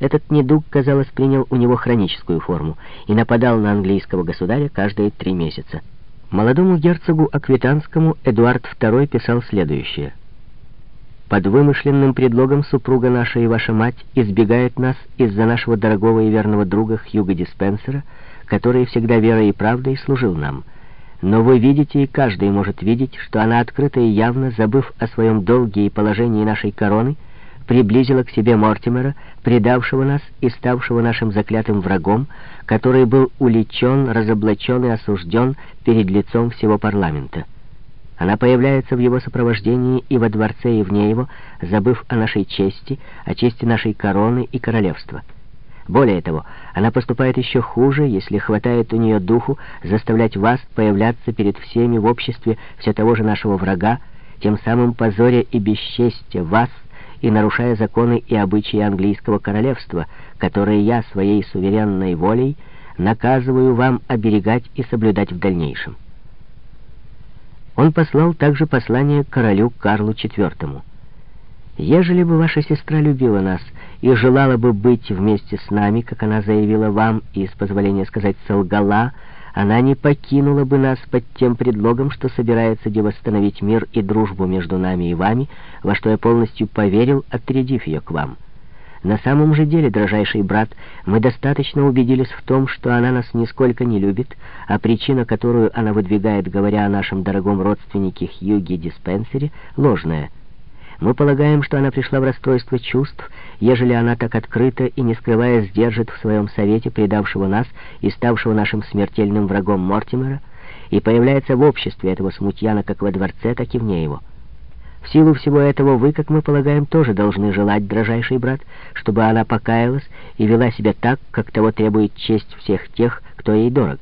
Этот недуг, казалось, принял у него хроническую форму и нападал на английского государя каждые три месяца. Молодому герцогу Аквитанскому Эдуард II писал следующее. «Под вымышленным предлогом супруга наша и ваша мать избегает нас из-за нашего дорогого и верного друга Хьюга Диспенсера, который всегда верой и правдой служил нам. Но вы видите, и каждый может видеть, что она открыто и явно, забыв о своем долге и положении нашей короны, приблизила к себе Мортимера, предавшего нас и ставшего нашим заклятым врагом, который был уличен, разоблачен и осужден перед лицом всего парламента. Она появляется в его сопровождении и во дворце, и вне его, забыв о нашей чести, о чести нашей короны и королевства. Более того, она поступает еще хуже, если хватает у нее духу заставлять вас появляться перед всеми в обществе все того же нашего врага, тем самым позоря и бесчестия вас, и нарушая законы и обычаи английского королевства, которые я своей суверенной волей наказываю вам оберегать и соблюдать в дальнейшем. Он послал также послание королю Карлу IV. «Ежели бы ваша сестра любила нас и желала бы быть вместе с нами, как она заявила вам и, с позволения сказать, солгала, она не покинула бы нас под тем предлогом, что собирается девосстановить мир и дружбу между нами и вами, во что я полностью поверил, отрядив ее к вам. На самом же деле, дрожайший брат, мы достаточно убедились в том, что она нас нисколько не любит, а причина, которую она выдвигает, говоря о нашем дорогом родственнике Хьюге Диспенсере, ложная — мы полагаем, что она пришла в расстройство чувств, ежели она так открыто и не скрывая сдержит в своем совете предавшего нас и ставшего нашим смертельным врагом Мортимера, и появляется в обществе этого смутьяна как во дворце, так и вне его. В силу всего этого вы, как мы полагаем, тоже должны желать, дрожайший брат, чтобы она покаялась и вела себя так, как того требует честь всех тех, кто ей дорог.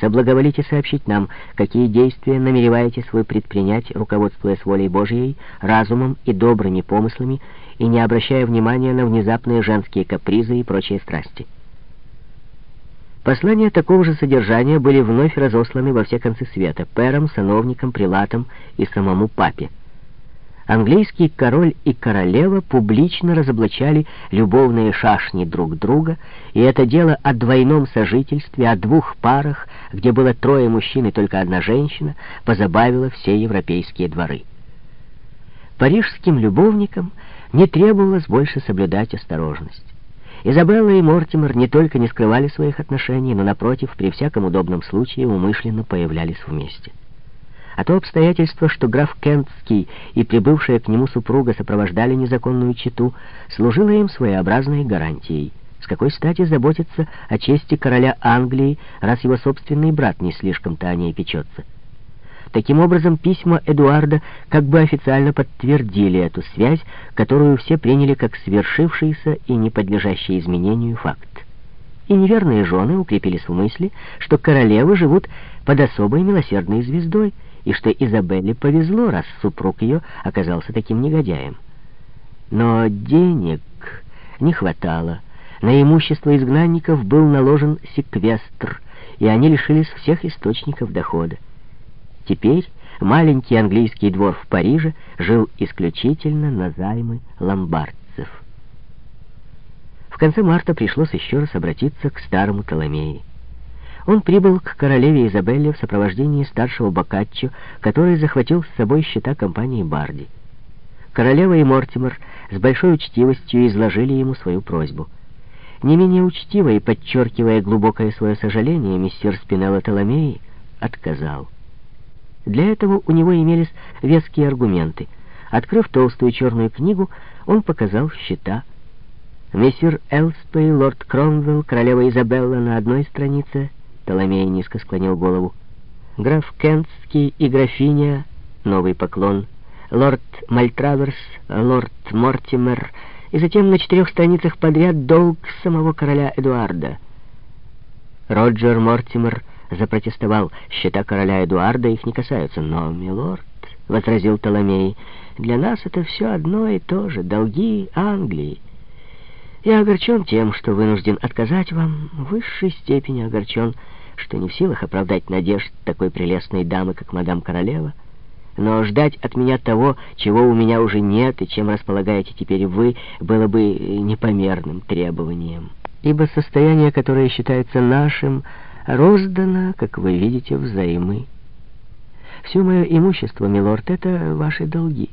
Соблаговолите сообщить нам, какие действия намереваетесь вы предпринять, руководствуясь волей Божьей, разумом и добрыми помыслами, и не обращая внимания на внезапные женские капризы и прочие страсти. Послания такого же содержания были вновь разосланы во все концы света, перам, сановникам, прилатам и самому папе английский король и королева публично разоблачали любовные шашни друг друга, и это дело о двойном сожительстве, о двух парах, где было трое мужчин и только одна женщина, позабавило все европейские дворы. Парижским любовникам не требовалось больше соблюдать осторожность. Изабелла и Мортимер не только не скрывали своих отношений, но, напротив, при всяком удобном случае умышленно появлялись вместе а то обстоятельство, что граф Кентский и прибывшая к нему супруга сопровождали незаконную чету, служило им своеобразной гарантией. С какой стати заботиться о чести короля Англии, раз его собственный брат не слишком-то о ней печется? Таким образом, письма Эдуарда как бы официально подтвердили эту связь, которую все приняли как свершившийся и не подлежащий изменению факт. И неверные жены укрепились в мысли, что королевы живут под особой милосердной звездой, и что Изабелле повезло, раз супруг ее оказался таким негодяем. Но денег не хватало. На имущество изгнанников был наложен секвестр, и они лишились всех источников дохода. Теперь маленький английский двор в Париже жил исключительно на займы ломбардцев. В конце марта пришлось еще раз обратиться к старому Толомеи. Он прибыл к королеве Изабелле в сопровождении старшего Боккаччо, который захватил с собой счета компании Барди. Королева и Мортимер с большой учтивостью изложили ему свою просьбу. Не менее учтиво и подчеркивая глубокое свое сожаление, мистер Спинелло Толомеи отказал. Для этого у него имелись веские аргументы. Открыв толстую черную книгу, он показал счета. Мессир Элспей, лорд Кромвелл, королева Изабелла на одной странице — Толомей низко склонил голову. Граф Кентский и графиня, новый поклон, лорд Мальтраверс, лорд Мортимер, и затем на четырех страницах подряд долг самого короля Эдуарда. Роджер Мортимер запротестовал, счета короля Эдуарда их не касаются. Но, милорд, — возразил Толомей, — для нас это все одно и то же, долги Англии. Я огорчен тем, что вынужден отказать вам, в высшей степени огорчен, что не в силах оправдать надежд такой прелестной дамы, как мадам Королева. Но ждать от меня того, чего у меня уже нет, и чем располагаете теперь вы, было бы непомерным требованием. Ибо состояние, которое считается нашим, роздано, как вы видите, взаймы. Все мое имущество, милорд, это ваши долги.